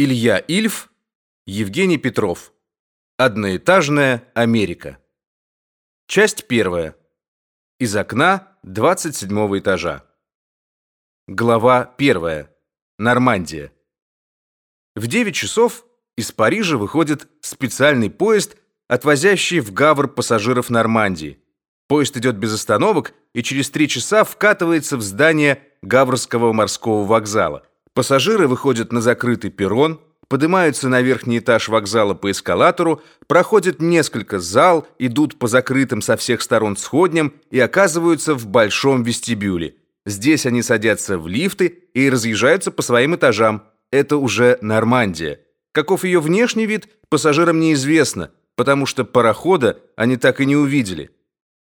Илья Ильф, Евгений Петров. Одноэтажная Америка. Часть первая. Из окна 27 этажа. Глава первая. Нормандия. В 9 часов из Парижа выходит специальный поезд, отвозящий в Гавр пассажиров Нормандии. Поезд идет без остановок и через 3 часа вкатывается в здание Гаврского морского вокзала. Пассажиры выходят на закрытый перрон, поднимаются на верхний этаж вокзала по эскалатору, проходят несколько зал, идут по закрытым со всех сторон сходням и оказываются в большом вестибюле. Здесь они садятся в лифты и разъезжаются по своим этажам. Это уже Нормандия. Каков ее внешний вид, пассажирам неизвестно, потому что парохода они так и не увидели.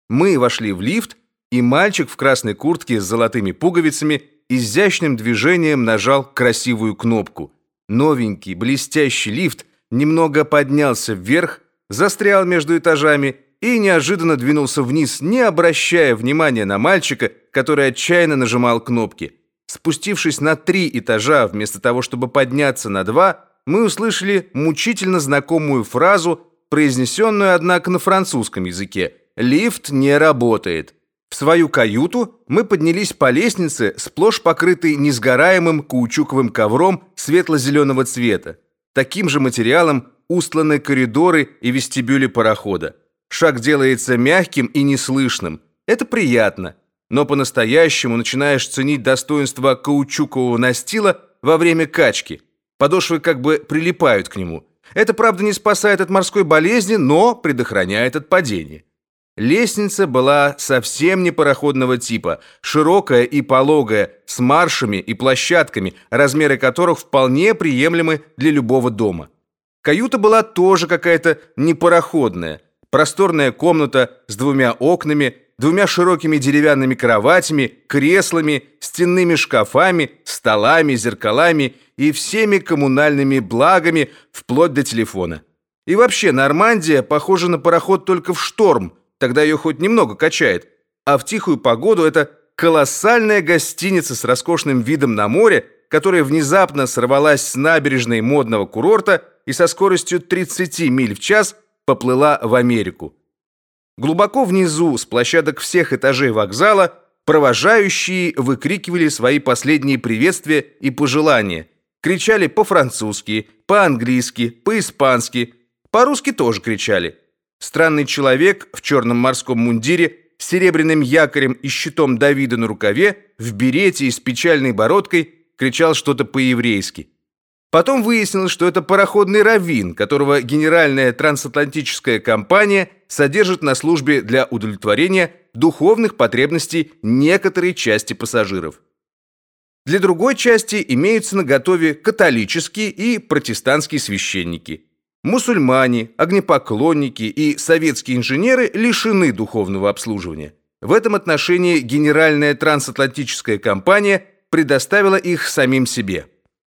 Мы вошли в лифт, и мальчик в красной куртке с золотыми пуговицами изящным движением нажал красивую кнопку. Новенький, блестящий лифт немного поднялся вверх, застрял между этажами и неожиданно двинулся вниз, не обращая внимания на мальчика, который отчаянно нажимал кнопки. Спустившись на три этажа, вместо того, чтобы подняться на два, мы услышали мучительно знакомую фразу, произнесенную, однако, на французском языке. «Лифт не работает». В свою каюту мы поднялись по лестнице, сплошь покрытой несгораемым каучуковым ковром светло-зеленого цвета. Таким же материалом устланы коридоры и вестибюли парохода. Шаг делается мягким и неслышным. Это приятно. Но по-настоящему начинаешь ценить достоинство каучукового настила во время качки. Подошвы как бы прилипают к нему. Это, правда, не спасает от морской болезни, но предохраняет от падения. Лестница была совсем не пароходного типа, широкая и пологая, с маршами и площадками, размеры которых вполне приемлемы для любого дома. Каюта была тоже какая-то непароходная. Просторная комната с двумя окнами, двумя широкими деревянными кроватями, креслами, стенными шкафами, столами, зеркалами и всеми коммунальными благами, вплоть до телефона. И вообще, Нормандия похожа на пароход только в шторм – тогда ее хоть немного качает. А в тихую погоду это колоссальная гостиница с роскошным видом на море, которая внезапно сорвалась с набережной модного курорта и со скоростью 30 миль в час поплыла в Америку. Глубоко внизу, с площадок всех этажей вокзала, провожающие выкрикивали свои последние приветствия и пожелания. Кричали по-французски, по-английски, по-испански. По-русски тоже кричали. Странный человек в черном морском мундире с серебряным якорем и щитом Давида на рукаве, в берете и с печальной бородкой, кричал что-то по-еврейски. Потом выяснилось, что это пароходный раввин, которого Генеральная трансатлантическая компания содержит на службе для удовлетворения духовных потребностей некоторой части пассажиров. Для другой части имеются на готове католические и протестантские священники – Мусульмане, огнепоклонники и советские инженеры лишены духовного обслуживания. В этом отношении Генеральная трансатлантическая компания предоставила их самим себе.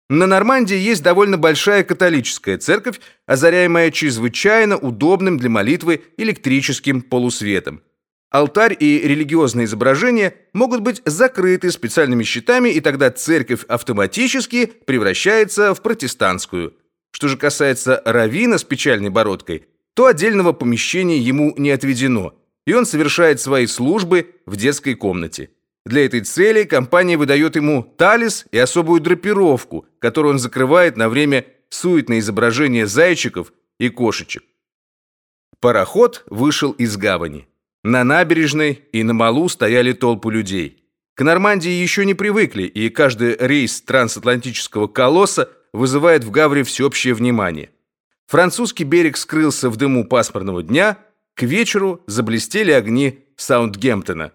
На Нормандии есть довольно большая католическая церковь, озаряемая чрезвычайно удобным для молитвы электрическим полусветом. Алтарь и религиозные изображения могут быть закрыты специальными щитами, и тогда церковь автоматически превращается в протестантскую – что же касается Равина с печальной бородкой, то отдельного помещения ему не отведено, и он совершает свои службы в детской комнате. Для этой цели компания выдает ему талис и особую драпировку, которую он закрывает на время суетное изображение зайчиков и кошечек. Пароход вышел из гавани. На набережной и на малу стояли толпы людей. К Нормандии еще не привыкли, и каждый рейс трансатлантического колосса вызывает в Гавре всеобщее внимание. Французский берег скрылся в дыму пасмурного дня, к вечеру заблестели огни Саундгемптона.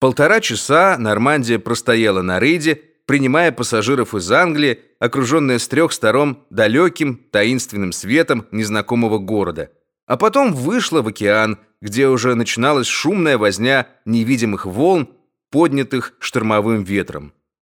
Полтора часа Нормандия простояла на рейде, принимая пассажиров из Англии, окруженная с трех сторон далеким таинственным светом незнакомого города. А потом вышла в океан, где уже начиналась шумная возня невидимых волн, поднятых штормовым ветром.